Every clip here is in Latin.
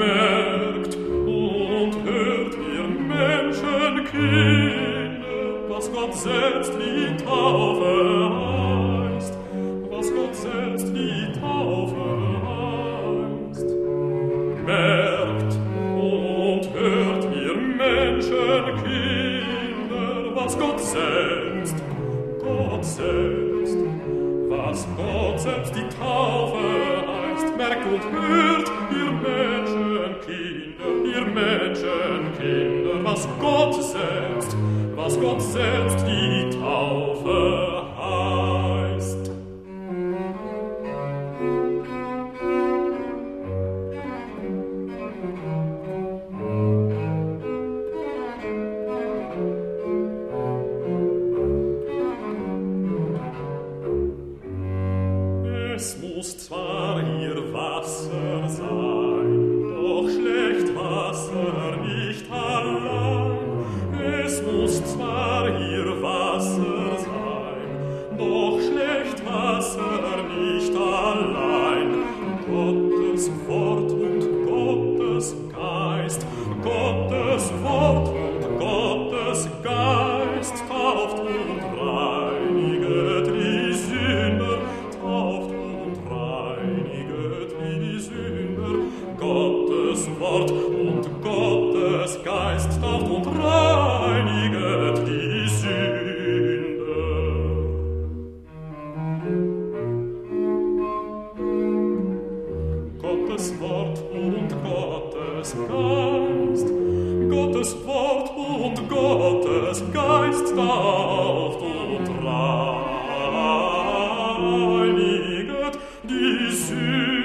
merkt und hört ihr Menschenkinder, was Gott selbst die Taufe was Gott selbst die Taufe heißt. Merkt und hört ihr Menschenkinder, was Gott selbst, Gott selbst, was Gott die Taufe merkt und hört, ihr Menschenkinder, ihr Menschenkinder, was Gott setzt, was Gott setzt, die Taufe nicht allein, es muss zwei Gottes Wort und Gottes Geist taucht und reiniget die Sünde.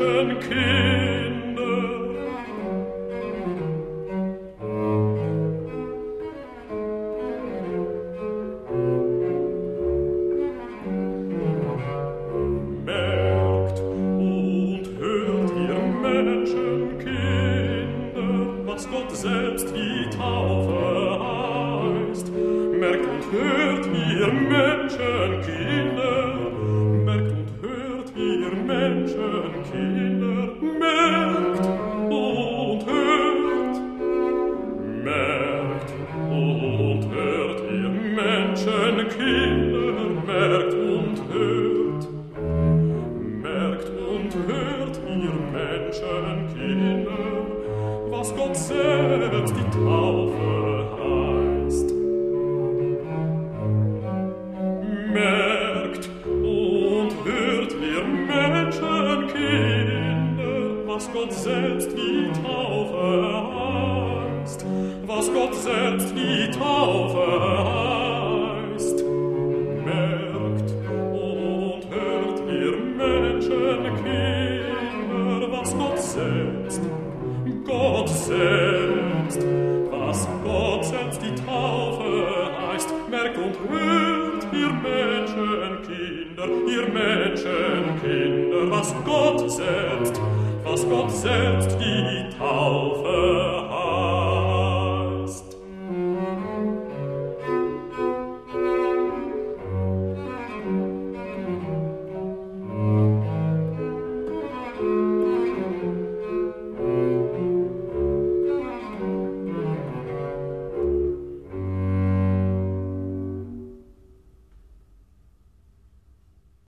And menschenkind was Gott selbst die Taufe heißt. Merkt und hört ihr Menschenkinder, was Gott selbst die Taufe. selbst, Gott selbst, was Gott selbst die Taufe heißt, merk und rührt, ihr Menschenkinder, ihr Menschenkinder, was Gott selbst, was Gott selbst die Taufe heißt.